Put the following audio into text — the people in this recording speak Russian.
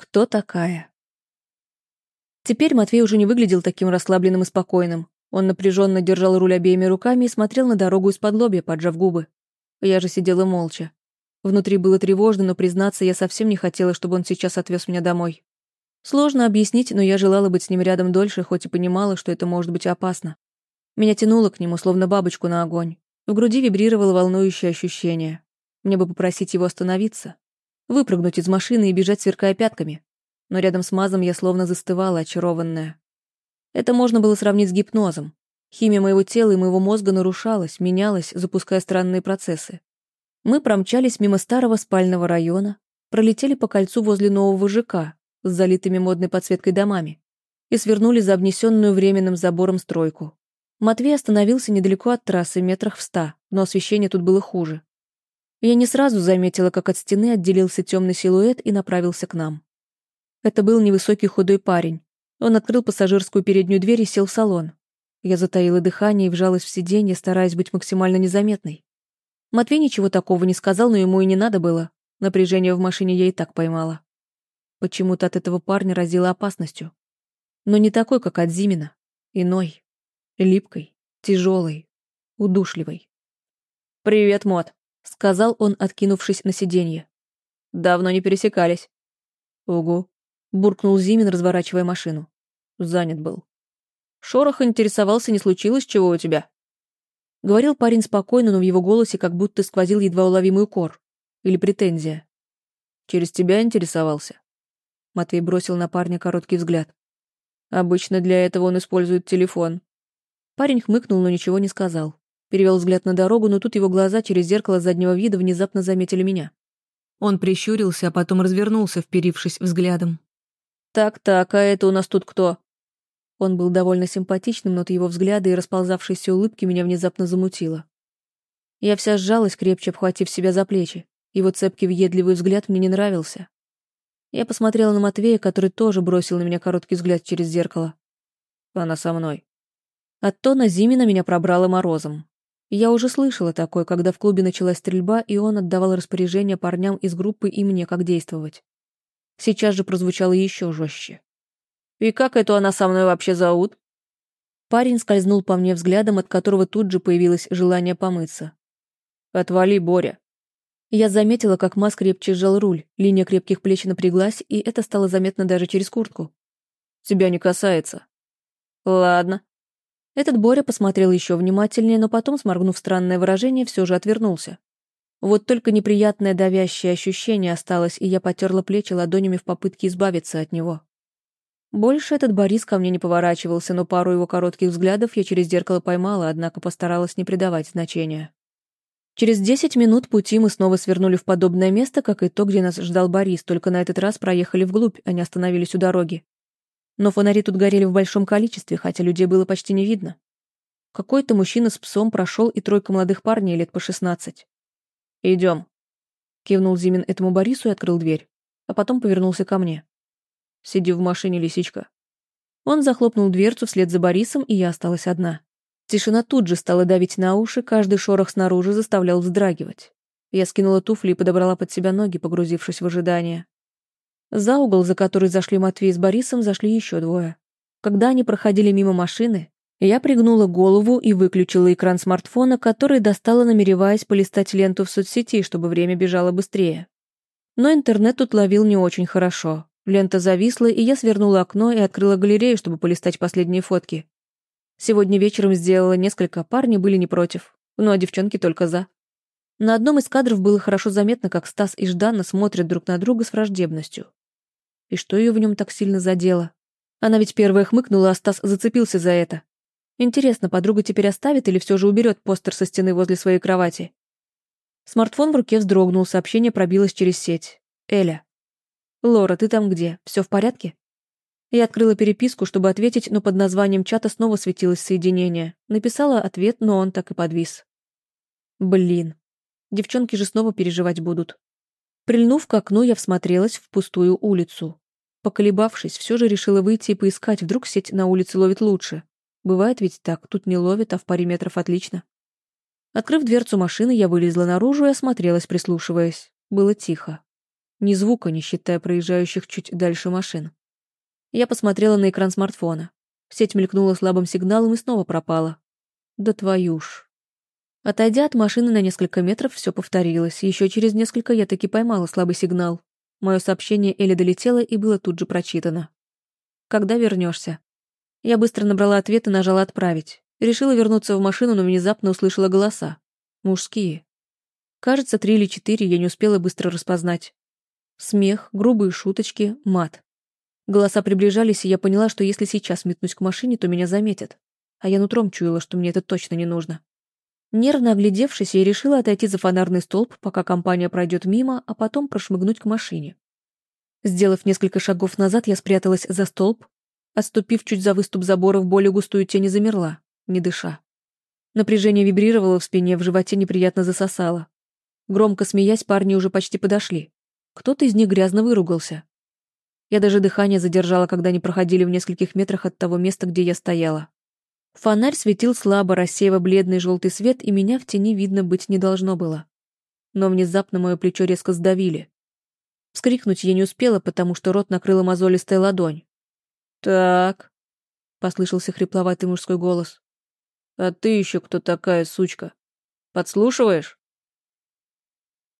Кто такая? Теперь Матвей уже не выглядел таким расслабленным и спокойным. Он напряженно держал руль обеими руками и смотрел на дорогу из-под лобья, поджав губы. Я же сидела молча. Внутри было тревожно, но, признаться, я совсем не хотела, чтобы он сейчас отвез меня домой. Сложно объяснить, но я желала быть с ним рядом дольше, хоть и понимала, что это может быть опасно. Меня тянуло к нему, словно бабочку на огонь. В груди вибрировало волнующее ощущение. Мне бы попросить его остановиться. Выпрыгнуть из машины и бежать, сверкая пятками. Но рядом с Мазом я словно застывала, очарованная. Это можно было сравнить с гипнозом. Химия моего тела и моего мозга нарушалась, менялась, запуская странные процессы. Мы промчались мимо старого спального района, пролетели по кольцу возле нового ЖК с залитыми модной подсветкой домами и свернули за обнесенную временным забором стройку. Матвей остановился недалеко от трассы, метрах в ста, но освещение тут было хуже. Я не сразу заметила, как от стены отделился темный силуэт и направился к нам. Это был невысокий худой парень. Он открыл пассажирскую переднюю дверь и сел в салон. Я затаила дыхание и вжалась в сиденье, стараясь быть максимально незаметной. Матвей ничего такого не сказал, но ему и не надо было. Напряжение в машине я и так поймала. Почему-то от этого парня разило опасностью. Но не такой, как от Зимина. Иной. Липкой, тяжелой, удушливой. «Привет, Мот», — сказал он, откинувшись на сиденье. «Давно не пересекались». «Угу», — буркнул Зимин, разворачивая машину. Занят был. Шорох интересовался, не случилось чего у тебя. Говорил парень спокойно, но в его голосе как будто сквозил едва уловимый укор. Или претензия. «Через тебя интересовался?» Матвей бросил на парня короткий взгляд. «Обычно для этого он использует телефон». Парень хмыкнул, но ничего не сказал. Перевел взгляд на дорогу, но тут его глаза через зеркало заднего вида внезапно заметили меня. Он прищурился, а потом развернулся, вперившись взглядом. «Так-так, а это у нас тут кто?» Он был довольно симпатичным, но от его взгляда и расползавшейся улыбки меня внезапно замутило. Я вся сжалась, крепче обхватив себя за плечи. Его цепкий въедливый взгляд мне не нравился. Я посмотрела на Матвея, который тоже бросил на меня короткий взгляд через зеркало. Она со мной. От тона Зимина меня пробрало морозом. Я уже слышала такое, когда в клубе началась стрельба, и он отдавал распоряжения парням из группы и мне, как действовать. Сейчас же прозвучало еще жестче. «И как эту она со мной вообще зовут?» Парень скользнул по мне взглядом, от которого тут же появилось желание помыться. «Отвали, Боря!» Я заметила, как Мас крепче сжал руль, линия крепких плеч напряглась, и это стало заметно даже через куртку. «Тебя не касается». «Ладно». Этот Боря посмотрел еще внимательнее, но потом, сморгнув странное выражение, все же отвернулся. Вот только неприятное давящее ощущение осталось, и я потерла плечи ладонями в попытке избавиться от него. Больше этот Борис ко мне не поворачивался, но пару его коротких взглядов я через зеркало поймала, однако постаралась не придавать значения. Через десять минут пути мы снова свернули в подобное место, как и то, где нас ждал Борис, только на этот раз проехали вглубь, а не остановились у дороги. Но фонари тут горели в большом количестве, хотя людей было почти не видно. Какой-то мужчина с псом прошел и тройка молодых парней лет по шестнадцать. «Идем», — кивнул Зимин этому Борису и открыл дверь, а потом повернулся ко мне. Сиди в машине, лисичка». Он захлопнул дверцу вслед за Борисом, и я осталась одна. Тишина тут же стала давить на уши, каждый шорох снаружи заставлял вздрагивать. Я скинула туфли и подобрала под себя ноги, погрузившись в ожидание. За угол, за который зашли Матвей с Борисом, зашли еще двое. Когда они проходили мимо машины, я пригнула голову и выключила экран смартфона, который достала, намереваясь полистать ленту в соцсети, чтобы время бежало быстрее. Но интернет тут ловил не очень хорошо. Лента зависла, и я свернула окно и открыла галерею, чтобы полистать последние фотки. Сегодня вечером сделала несколько, парни были не против. Ну а девчонки только за. На одном из кадров было хорошо заметно, как Стас и Ждана смотрят друг на друга с враждебностью. И что ее в нем так сильно задело? Она ведь первая хмыкнула, а Стас зацепился за это. Интересно, подруга теперь оставит или все же уберет постер со стены возле своей кровати? Смартфон в руке вздрогнул, сообщение пробилось через сеть. Эля. «Лора, ты там где? Все в порядке?» Я открыла переписку, чтобы ответить, но под названием чата снова светилось соединение. Написала ответ, но он так и подвис. Блин. Девчонки же снова переживать будут. Прильнув к окну, я всмотрелась в пустую улицу. Поколебавшись, все же решила выйти и поискать, вдруг сеть на улице ловит лучше. Бывает ведь так, тут не ловит, а в паре метров отлично. Открыв дверцу машины, я вылезла наружу и осмотрелась, прислушиваясь. Было тихо. Ни звука, не считая проезжающих чуть дальше машин. Я посмотрела на экран смартфона. Сеть мелькнула слабым сигналом и снова пропала. Да твою ж. Отойдя от машины на несколько метров, все повторилось. Еще через несколько я таки поймала слабый сигнал. Мое сообщение Элли долетело и было тут же прочитано. «Когда вернешься?» Я быстро набрала ответ и нажала «Отправить». Решила вернуться в машину, но внезапно услышала голоса. Мужские. Кажется, три или четыре я не успела быстро распознать. Смех, грубые шуточки, мат. Голоса приближались, и я поняла, что если сейчас метнусь к машине, то меня заметят. А я нутром чуяла, что мне это точно не нужно. Нервно оглядевшись, я решила отойти за фонарный столб, пока компания пройдет мимо, а потом прошмыгнуть к машине. Сделав несколько шагов назад, я спряталась за столб, отступив чуть за выступ забора в более густую тень и замерла, не дыша. Напряжение вибрировало в спине, в животе неприятно засосало. Громко смеясь, парни уже почти подошли. Кто-то из них грязно выругался. Я даже дыхание задержала, когда они проходили в нескольких метрах от того места, где я стояла. Фонарь светил слабо, рассеивая бледный желтый свет, и меня в тени видно быть не должно было. Но внезапно мое плечо резко сдавили. Вскрикнуть я не успела, потому что рот накрыла мозолистая ладонь. «Так», — послышался хрипловатый мужской голос. «А ты еще кто такая, сучка? Подслушиваешь?»